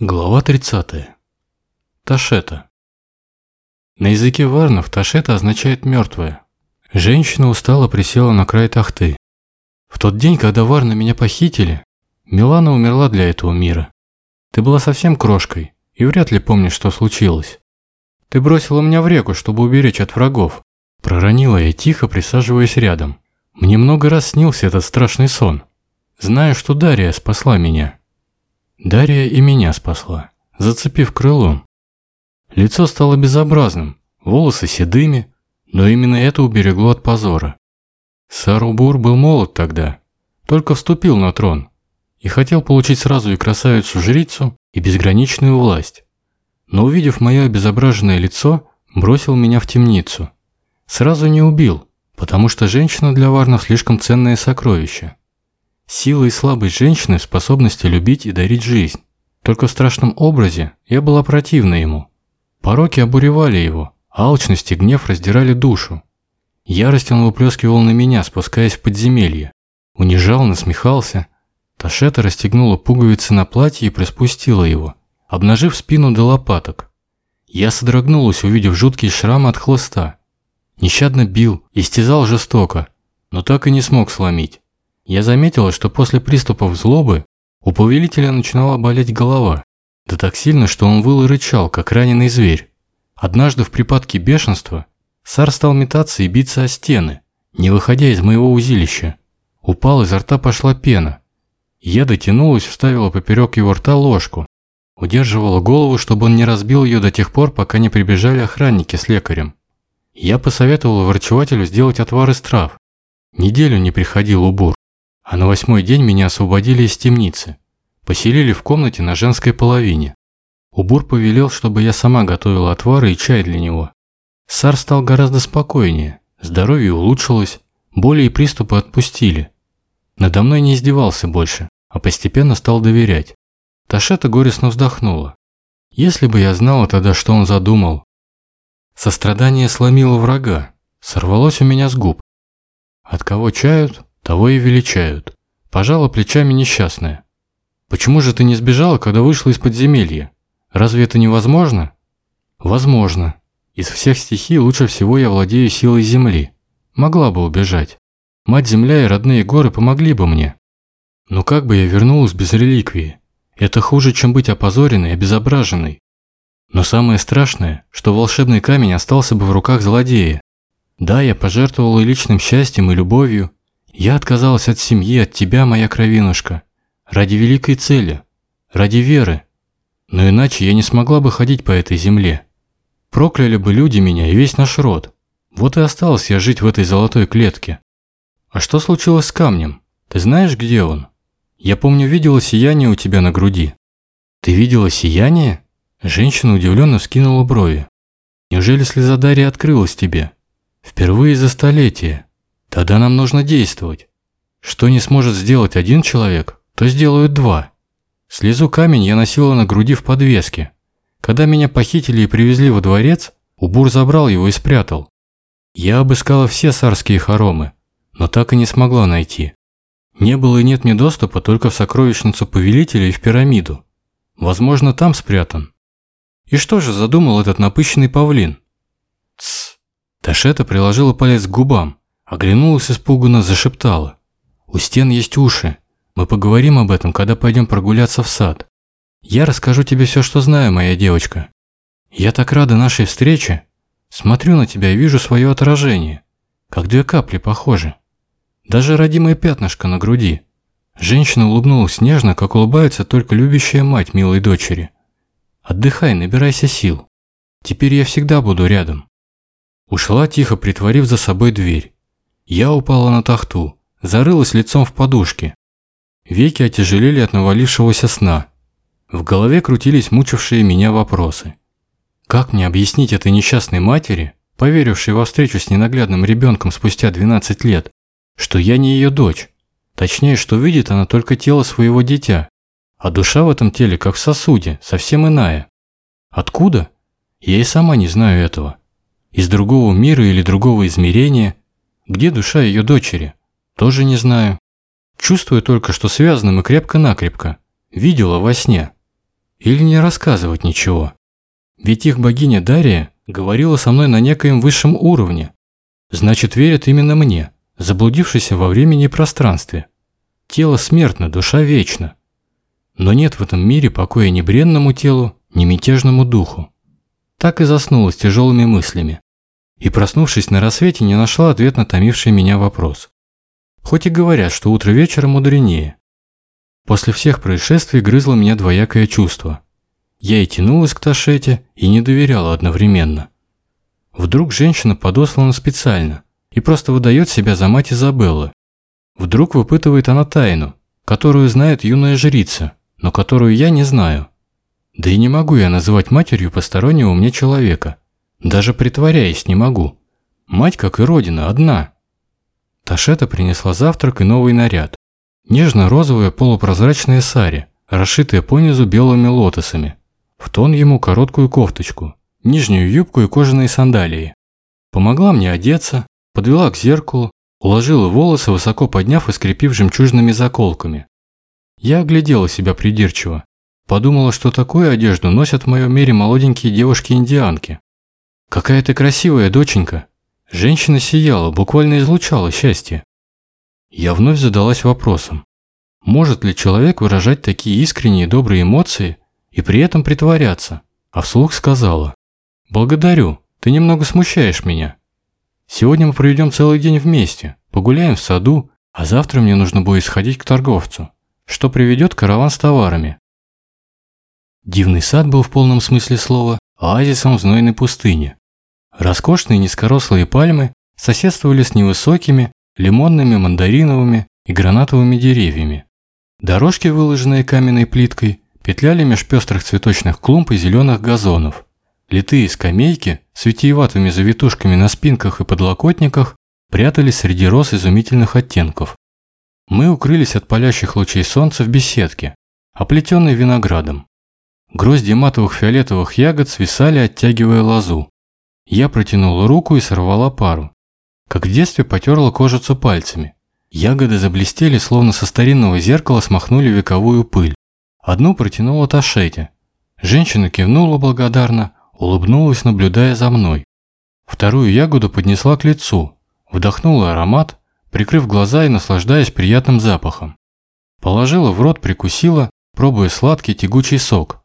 Глава 30. Ташета. На языке варнов ташета означает «мертвая». Женщина устало присела на край тахты. В тот день, когда варны меня похитили, Милана умерла для этого мира. Ты была совсем крошкой и вряд ли помнишь, что случилось. Ты бросила меня в реку, чтобы уберечь от врагов. Проронила я тихо, присаживаясь рядом. Мне много раз снился этот страшный сон. Знаю, что Дарья спасла меня. Дарья и меня спасла, зацепив крылом. Лицо стало безобразным, волосы седыми, но именно это уберегло от позора. Сарубур был молод тогда, только вступил на трон и хотел получить сразу и красавицу-жрицу, и безграничную власть. Но увидев мое обезображенное лицо, бросил меня в темницу. Сразу не убил, потому что женщина для варнов слишком ценное сокровище. Сила и слабость женщины в способности любить и дарить жизнь. Только в страшном образе я была противна ему. Пороки обуревали его, а алчность и гнев раздирали душу. Ярость он выплескивал на меня, спускаясь в подземелье. Унижал, насмехался. Ташета расстегнула пуговицы на платье и приспустила его, обнажив спину до лопаток. Я содрогнулась, увидев жуткие шрамы от хлыста. Нещадно бил, истязал жестоко, но так и не смог сломить. Я заметила, что после приступов злобы у повелителя начинала болеть голова, да так сильно, что он выл и рычал, как раненый зверь. Однажды в припадке бешенства Сар стал метаться и биться о стены, не выходя из моего узилища. Упал, изо рта пошла пена. Я дотянулась, вставила поперек его рта ложку, удерживала голову, чтобы он не разбил ее до тех пор, пока не прибежали охранники с лекарем. Я посоветовала врачевателю сделать отвар из трав. Неделю не приходил убор. А на восьмой день меня освободили из темницы. Поселили в комнате на женской половине. Убур повелел, чтобы я сама готовила отвары и чай для него. Сар стал гораздо спокойнее, здоровье улучшилось, боли и приступы отпустили. Надо мной не издевался больше, а постепенно стал доверять. Ташета горестно вздохнула. Если бы я знала тогда, что он задумал. Сострадание сломило врага, сорвалось у меня с губ. От кого чают, того и величают. Пожала плечами несчастная. Почему же ты не сбежала, когда вышла из подземелья? Разве это невозможно? Возможно. Из всех стихий лучше всего я владею силой земли. Могла бы убежать. Мать-земля и родные горы помогли бы мне. Но как бы я вернулась без реликвии? Это хуже, чем быть опозоренной и обезображенной. Но самое страшное, что волшебный камень остался бы в руках злодея. Да, я пожертвовала и личным счастьем, и любовью, я отказалась от семьи, от тебя, моя кровинушка, ради великой цели, ради веры. Но иначе я не смогла бы ходить по этой земле. Прокляли бы люди меня и весь наш род. Вот и осталась я жить в этой золотой клетке. А что случилось с камнем? Ты знаешь, где он? Я помню, видела сияние у тебя на груди. Ты видела сияние? Женщина удивленно вскинула брови. Неужели слеза Дарьи открылась тебе? Впервые за столетие. Тогда нам нужно действовать. Что не сможет сделать один человек, то сделают два. Слезу камень я носила на груди в подвеске. Когда меня похитили и привезли во дворец, Убур забрал его и спрятал. Я обыскала все царские хоромы, но так и не смогла найти. Не было и нет мне доступа только в сокровищницу повелителя и в пирамиду. Возможно, там спрятан. И что же задумал этот напыщенный павлин? Тсс. Ташета приложила палец к губам. Оглянулась испуганно, зашептала. «У стен есть уши. Мы поговорим об этом, когда пойдем прогуляться в сад. Я расскажу тебе все, что знаю, моя девочка. Я так рада нашей встрече. Смотрю на тебя и вижу свое отражение. Как две капли похожи. Даже родимое пятнышко на груди». Женщина улыбнулась нежно, как улыбается только любящая мать милой дочери. «Отдыхай, набирайся сил. Теперь я всегда буду рядом». Ушла тихо, притворив за собой дверь. Я упала на тахту, зарылась лицом в подушке. Веки отяжелели от навалившегося сна. В голове крутились мучившие меня вопросы. Как мне объяснить этой несчастной матери, поверившей во встречу с ненаглядным ребенком спустя 12 лет, что я не ее дочь? Точнее, что видит она только тело своего дитя, а душа в этом теле, как в сосуде, совсем иная. Откуда? Я и сама не знаю этого. Из другого мира или другого измерения – где душа ее дочери? Тоже не знаю. Чувствую только, что связаны мы крепко-накрепко. Видела во сне. или не рассказывать ничего? Ведь их богиня Дария говорила со мной на некоем высшем уровне. Значит, верят именно мне, заблудившейся во времени и пространстве. Тело смертно, душа вечна. Но нет в этом мире покоя ни бренному телу, ни мятежному духу. Так и заснула с тяжелыми мыслями. И, проснувшись на рассвете, не нашла ответ на томивший меня вопрос. Хоть и говорят, что утро вечера мудренее. После всех происшествий грызло меня двоякое чувство. Я и тянулась к Ташете, и не доверяла одновременно. Вдруг женщина подослана специально и просто выдает себя за мать Изабеллы. Вдруг выпытывает она тайну, которую знает юная жрица, но которую я не знаю. Да и не могу я называть матерью постороннего мне человека. Даже притворяясь не могу. Мать, как и родина, одна. Ташета принесла завтрак и новый наряд. Нежно-розовая полупрозрачная сари, расшитая понизу белыми лотосами. В тон ему короткую кофточку, нижнюю юбку и кожаные сандалии. Помогла мне одеться, подвела к зеркалу, уложила волосы, высоко подняв и скрепив жемчужными заколками. Я оглядела себя придирчиво. Подумала, что такую одежду носят в моем мире молоденькие девушки-индианки. «Какая ты красивая, доченька!» Женщина сияла, буквально излучала счастье. Я вновь задалась вопросом. Может ли человек выражать такие искренние добрые эмоции и при этом притворяться? А вслух сказала. «Благодарю, ты немного смущаешь меня. Сегодня мы проведем целый день вместе, погуляем в саду, а завтра мне нужно будет сходить к торговцу, что приведет караван с товарами. Дивный сад был в полном смысле слова оазисом в знойной пустыне. Роскошные низкорослые пальмы соседствовали с невысокими лимонными, мандариновыми и гранатовыми деревьями. Дорожки, выложенные каменной плиткой, петляли меж пестрых цветочных клумб и зеленых газонов. Литые скамейки с витиеватыми завитушками на спинках и подлокотниках прятались среди роз изумительных оттенков. Мы укрылись от палящих лучей солнца в беседке, оплетенной виноградом. Грозди матовых фиолетовых ягод свисали, оттягивая лозу. Я протянула руку и сорвала пару. Как в детстве потерла кожицу пальцами. Ягоды заблестели, словно со старинного зеркала смахнули вековую пыль. Одну протянула Ташете. Женщина кивнула благодарно, улыбнулась, наблюдая за мной. Вторую ягоду поднесла к лицу, вдохнула аромат, прикрыв глаза и наслаждаясь приятным запахом. Положила в рот, прикусила, пробуя сладкий тягучий сок.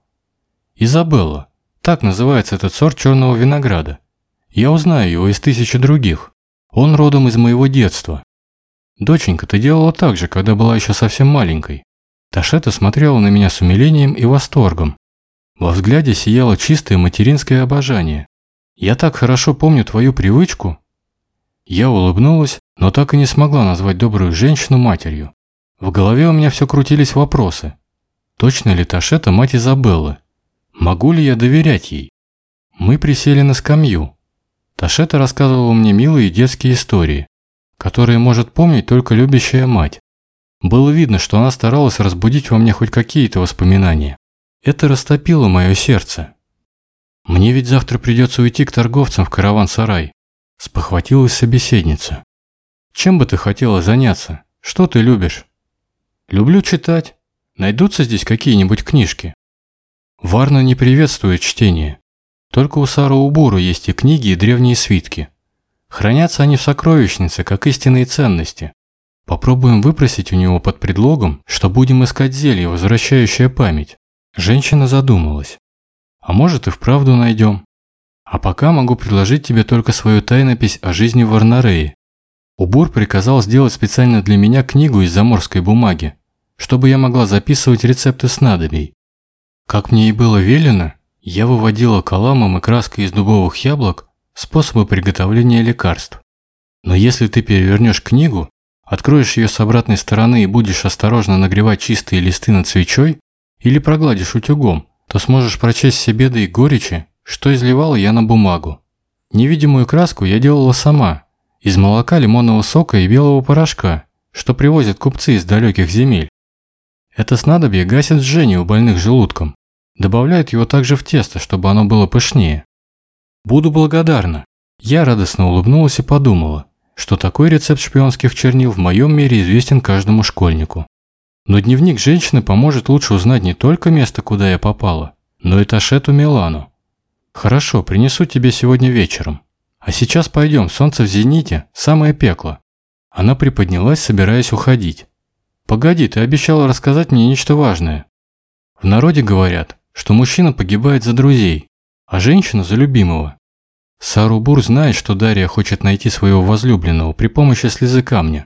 Изабелла. Так называется этот сорт черного винограда. Я узнаю его из тысячи других. Он родом из моего детства. Доченька, ты делала так же, когда была еще совсем маленькой. Ташета смотрела на меня с умилением и восторгом. Во взгляде сияло чистое материнское обожание. Я так хорошо помню твою привычку. Я улыбнулась, но так и не смогла назвать добрую женщину матерью. В голове у меня все крутились вопросы. Точно ли Ташета мать Изабеллы? Могу ли я доверять ей? Мы присели на скамью. Ташета рассказывала мне милые детские истории, которые может помнить только любящая мать. Было видно, что она старалась разбудить во мне хоть какие-то воспоминания. Это растопило мое сердце. «Мне ведь завтра придется уйти к торговцам в караван-сарай», – спохватилась собеседница. «Чем бы ты хотела заняться? Что ты любишь?» «Люблю читать. Найдутся здесь какие-нибудь книжки?» Варна не приветствует чтение. Только у Сара Убуру есть и книги, и древние свитки. Хранятся они в сокровищнице, как истинные ценности. Попробуем выпросить у него под предлогом, что будем искать зелье, возвращающее память. Женщина задумалась. А может и вправду найдем. А пока могу предложить тебе только свою тайнопись о жизни в Варнарее. Убор приказал сделать специально для меня книгу из заморской бумаги, чтобы я могла записывать рецепты снадобий. Как мне и было велено, я выводила каламом и краской из дубовых яблок способы приготовления лекарств. Но если ты перевернешь книгу, откроешь ее с обратной стороны и будешь осторожно нагревать чистые листы над свечой или прогладишь утюгом, то сможешь прочесть все беды и горечи, что изливала я на бумагу. Невидимую краску я делала сама, из молока, лимонного сока и белого порошка, что привозят купцы из далеких земель. Это снадобье гасит жжение у больных желудком. Добавляют его также в тесто, чтобы оно было пышнее. Буду благодарна. Я радостно улыбнулась и подумала, что такой рецепт шпионских чернил в моем мире известен каждому школьнику. Но дневник женщины поможет лучше узнать не только место, куда я попала, но и Ташету Милану. Хорошо, принесу тебе сегодня вечером. А сейчас пойдем, солнце в зените, самое пекло. Она приподнялась, собираясь уходить. Погоди, ты обещала рассказать мне нечто важное. В народе говорят, что мужчина погибает за друзей, а женщина за любимого. Сарубур знает, что Дарья хочет найти своего возлюбленного при помощи слезы камня.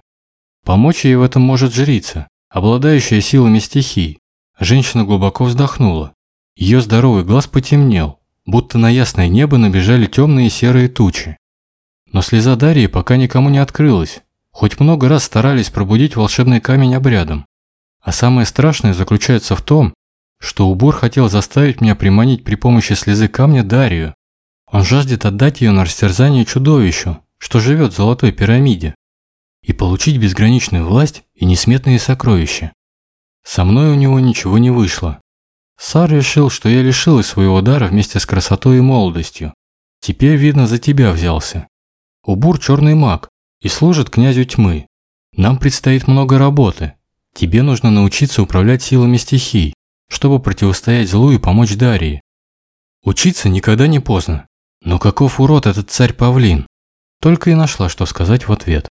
Помочь ей в этом может жрица, обладающая силами стихий. Женщина глубоко вздохнула. Ее здоровый глаз потемнел, будто на ясное небо набежали темные серые тучи. Но слеза Дарьи пока никому не открылась, хоть много раз старались пробудить волшебный камень обрядом. А самое страшное заключается в том, что Убор хотел заставить меня приманить при помощи слезы камня Дарью. Он жаждет отдать ее на растерзание чудовищу, что живет в золотой пирамиде и получить безграничную власть и несметные сокровища. Со мной у него ничего не вышло. Сар решил, что я лишилась своего дара вместе с красотой и молодостью. Теперь, видно, за тебя взялся. Убур черный маг и служит князю тьмы. Нам предстоит много работы. Тебе нужно научиться управлять силами стихий, чтобы противостоять злу и помочь Дарии. Учиться никогда не поздно. Но каков урод этот царь-павлин? Только и нашла, что сказать в ответ.